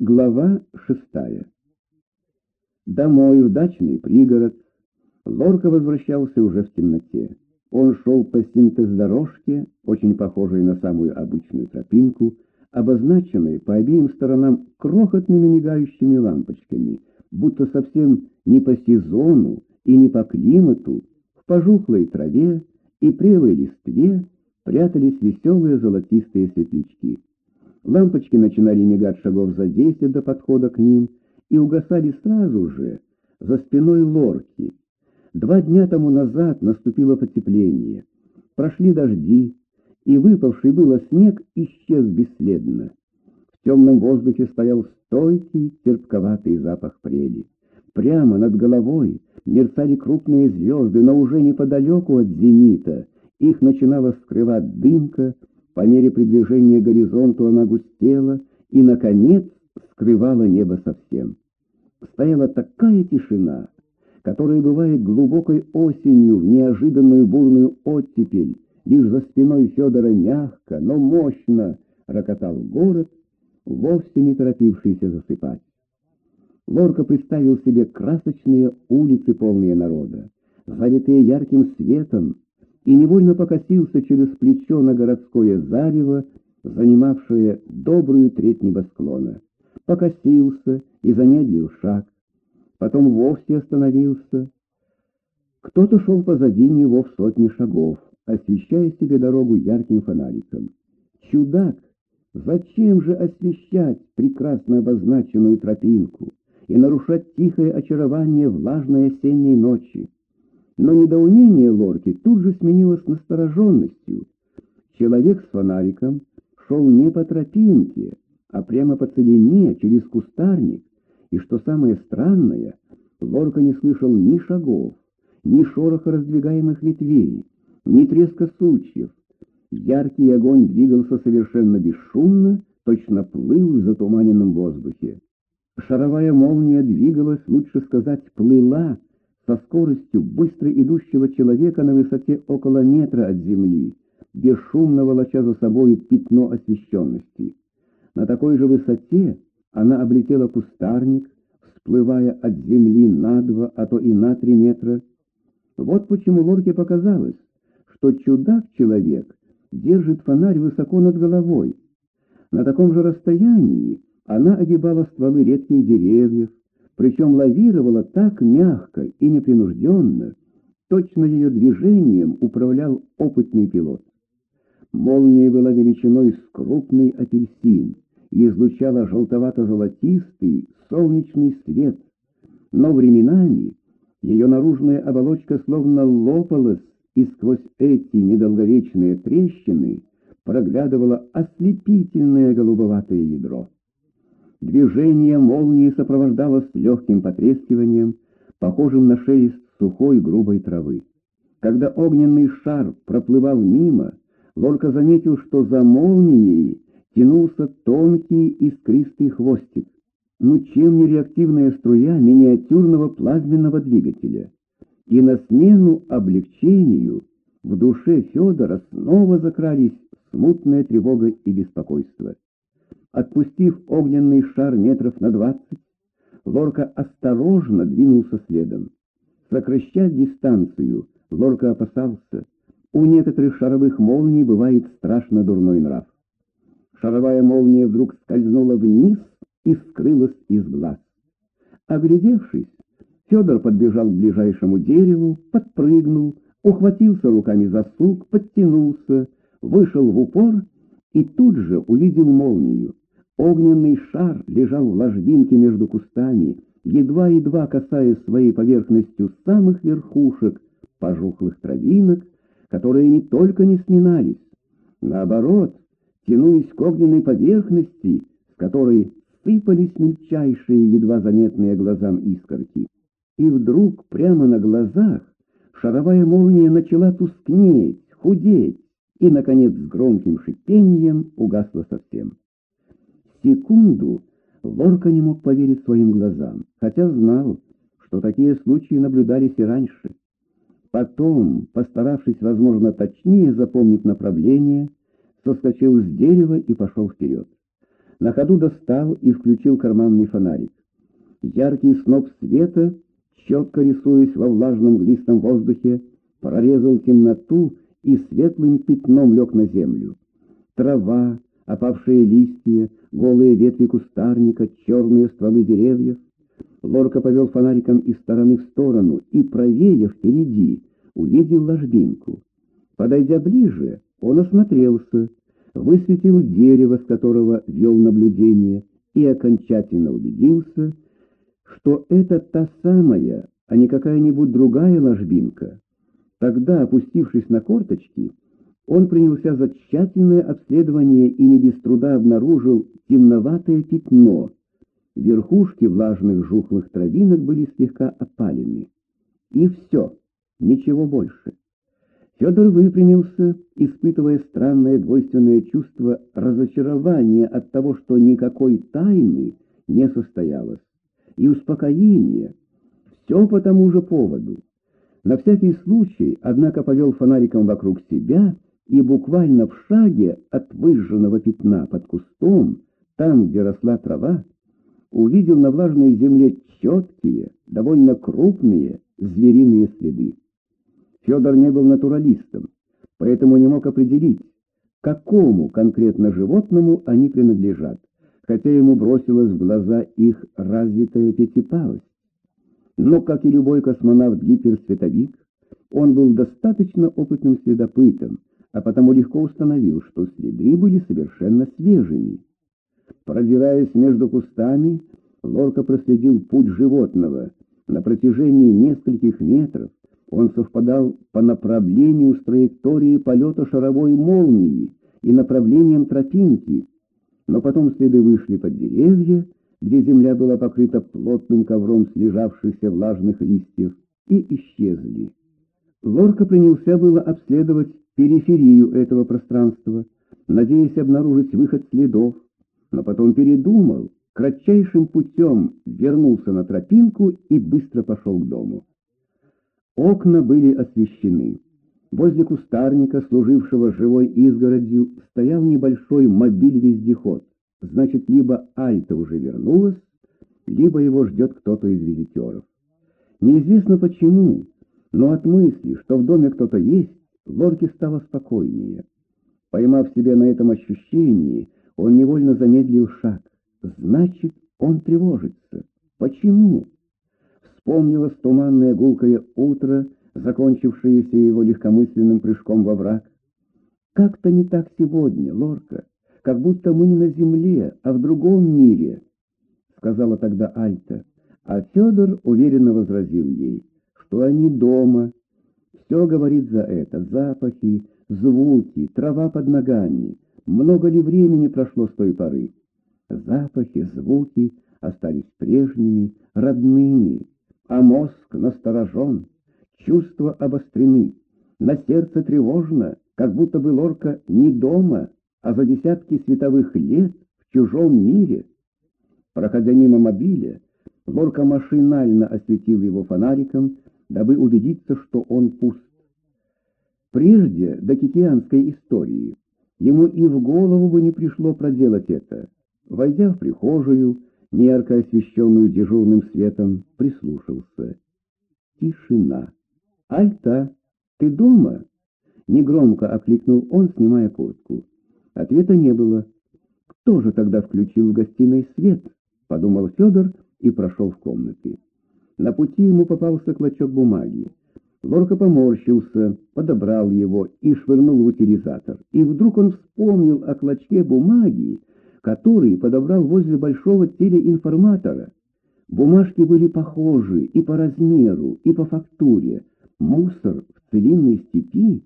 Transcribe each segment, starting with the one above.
Глава шестая. Домой, в дачный пригород, Лорка возвращался уже в темноте. Он шел по синтез-дорожке, очень похожей на самую обычную тропинку, обозначенной по обеим сторонам крохотными мигающими лампочками, будто совсем не по сезону и не по климату, в пожухлой траве и прелой листве прятались веселые золотистые светлячки. Лампочки начинали мигать шагов за десять до подхода к ним и угасали сразу же, за спиной лорки. Два дня тому назад наступило потепление. Прошли дожди, и выпавший было снег исчез бесследно. В темном воздухе стоял стойкий, терпковатый запах прели. Прямо над головой мерцали крупные звезды, но уже неподалеку от зенита. Их начинала скрывать дымка, по мере приближения к горизонту она густела и, наконец, скрывала небо совсем. Стояла такая тишина, которая бывает глубокой осенью в неожиданную бурную оттепель. Лишь за спиной Федора мягко, но мощно рокотал город, вовсе не торопившийся засыпать. Лорка представил себе красочные улицы, полные народа, залитые ярким светом, и невольно покосился через плечо на городское зарево, занимавшее добрую треть небосклона. Покосился и замедлил шаг. Потом вовсе остановился. Кто-то шел позади него в сотни шагов, освещая себе дорогу ярким фонариком. Чудак! Зачем же освещать прекрасно обозначенную тропинку и нарушать тихое очарование влажной осенней ночи? Но недоумение Лорки тут же сменилось настороженностью. Человек с фонариком шел не по тропинке, а прямо по целине, через кустарник, и, что самое странное, Лорка не слышал ни шагов, ни шороха раздвигаемых ветвей, ни треска сучьев. Яркий огонь двигался совершенно бесшумно, точно плыл в затуманенном воздухе. Шаровая молния двигалась, лучше сказать, плыла, со скоростью быстро идущего человека на высоте около метра от земли, бесшумно волоча за собой пятно освещенности. На такой же высоте она облетела кустарник, всплывая от земли на два, а то и на три метра. Вот почему Лорке показалось, что чудак-человек держит фонарь высоко над головой. На таком же расстоянии она огибала стволы редких деревьев, причем лавировала так мягко и непринужденно, точно ее движением управлял опытный пилот. Молния была величиной с крупный апельсин и излучала желтовато-золотистый солнечный свет, но временами ее наружная оболочка словно лопалась, и сквозь эти недолговечные трещины проглядывало ослепительное голубоватое ядро. Движение молнии сопровождалось легким потрескиванием, похожим на шелест сухой грубой травы. Когда огненный шар проплывал мимо, Лорка заметил, что за молнией тянулся тонкий искристый хвостик. Ну чем не реактивная струя миниатюрного плазменного двигателя? И на смену облегчению в душе Федора снова закрались смутная тревога и беспокойство. Отпустив огненный шар метров на двадцать, Лорка осторожно двинулся следом. Сокращать дистанцию Лорка опасался. У некоторых шаровых молний бывает страшно дурной нрав. Шаровая молния вдруг скользнула вниз и скрылась из глаз. Оглядевшись, Федор подбежал к ближайшему дереву, подпрыгнул, ухватился руками за сук, подтянулся, вышел в упор и тут же увидел молнию. Огненный шар лежал в ложбинке между кустами, едва-едва касаясь своей поверхностью самых верхушек пожухлых травинок, которые не только не сминались, наоборот, тянулись к огненной поверхности, с которой сыпались мельчайшие, едва заметные глазам искорки. И вдруг прямо на глазах шаровая молния начала тускнеть, худеть и, наконец, с громким шипением угасла совсем секунду Лорка не мог поверить своим глазам, хотя знал, что такие случаи наблюдались и раньше. Потом, постаравшись, возможно, точнее запомнить направление, соскочил с дерева и пошел вперед. На ходу достал и включил карманный фонарик. Яркий сноп света, четко рисуясь во влажном глистом воздухе, прорезал темноту и светлым пятном лег на землю. Трава, опавшие листья, голые ветви кустарника, черные стволы деревьев. Лорка повел фонариком из стороны в сторону и, правее впереди, увидел ложбинку. Подойдя ближе, он осмотрелся, высветил дерево, с которого вел наблюдение, и окончательно убедился, что это та самая, а не какая-нибудь другая ложбинка. Тогда, опустившись на корточки, он принялся за тщательное обследование и не без труда обнаружил темноватое пятно. Верхушки влажных жухлых травинок были слегка опалены. И все, ничего больше. Федор выпрямился, испытывая странное двойственное чувство разочарования от того, что никакой тайны не состоялось, и успокоение. Все по тому же поводу. На всякий случай, однако, повел фонариком вокруг себя и буквально в шаге от выжженного пятна под кустом, там, где росла трава, увидел на влажной земле четкие, довольно крупные звериные следы. Федор не был натуралистом, поэтому не мог определить, какому конкретно животному они принадлежат, хотя ему бросилась в глаза их развитая пятипалость. Но, как и любой космонавт-гиперсветовик, он был достаточно опытным следопытом, а потому легко установил, что следы были совершенно свежими. Продираясь между кустами, Лорка проследил путь животного. На протяжении нескольких метров он совпадал по направлению с траекторией полета шаровой молнии и направлением тропинки, но потом следы вышли под деревья, где земля была покрыта плотным ковром слежавшихся влажных листьев, и исчезли. Лорка принялся было обследовать периферию этого пространства, надеясь обнаружить выход следов, но потом передумал, кратчайшим путем вернулся на тропинку и быстро пошел к дому. Окна были освещены. Возле кустарника, служившего живой изгородью, стоял небольшой мобиль-вездеход. Значит, либо Альта уже вернулась, либо его ждет кто-то из визитеров. Неизвестно почему, но от мысли, что в доме кто-то есть, Лорке стало спокойнее. Поймав себя на этом ощущении, он невольно замедлил шаг. Значит, он тревожится. Почему? Вспомнилось туманное гулкое утро, закончившееся его легкомысленным прыжком во враг. Как-то не так сегодня, Лорка, как будто мы не на земле, а в другом мире, сказала тогда Альта, а Федор уверенно возразил ей, что они дома, все говорит за это. Запахи, звуки, трава под ногами. Много ли времени прошло с той поры? Запахи, звуки остались прежними, родными, а мозг насторожен, чувства обострены, на сердце тревожно, как будто бы лорка не дома, а за десятки световых лет в чужом мире. Проходя мимо мобиля, лорка машинально осветил его фонариком, дабы убедиться, что он пуст. Прежде до китианской истории ему и в голову бы не пришло проделать это. Войдя в прихожую, неярко освещенную дежурным светом, прислушался. Тишина. «Альта, ты дома?» Негромко окликнул он, снимая куртку. Ответа не было. «Кто же тогда включил в гостиной свет?» — подумал Федор и прошел в комнаты. На пути ему попался клочок бумаги. Лорка поморщился, подобрал его и швырнул в утилизатор. И вдруг он вспомнил о клочке бумаги, который подобрал возле большого телеинформатора. Бумажки были похожи и по размеру, и по фактуре. Мусор в целинной степи,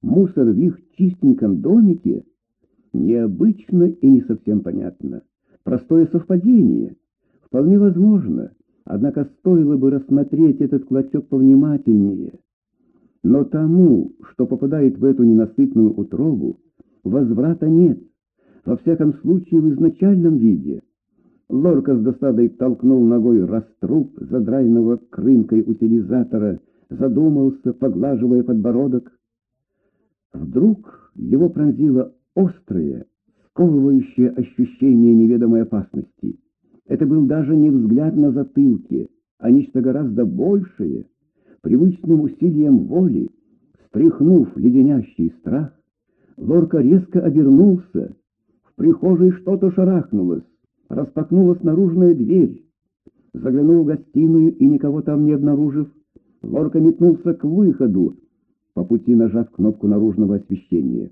мусор в их чистеньком домике. Необычно и не совсем понятно. Простое совпадение. Вполне возможно. Однако стоило бы рассмотреть этот клочок повнимательнее. Но тому, что попадает в эту ненасытную утробу, возврата нет, во всяком случае в изначальном виде. Лорка с досадой толкнул ногой раструб задраенного крынкой утилизатора, задумался, поглаживая подбородок. Вдруг его пронзила острая, сковывающее ощущение неведомой опасности. Это был даже не взгляд на затылке, а нечто гораздо большее, привычным усилием воли, стряхнув леденящий страх, Лорка резко обернулся. В прихожей что-то шарахнулось, распахнулась наружная дверь. Заглянул в гостиную и, никого там не обнаружив, Лорка метнулся к выходу, по пути нажав кнопку наружного освещения.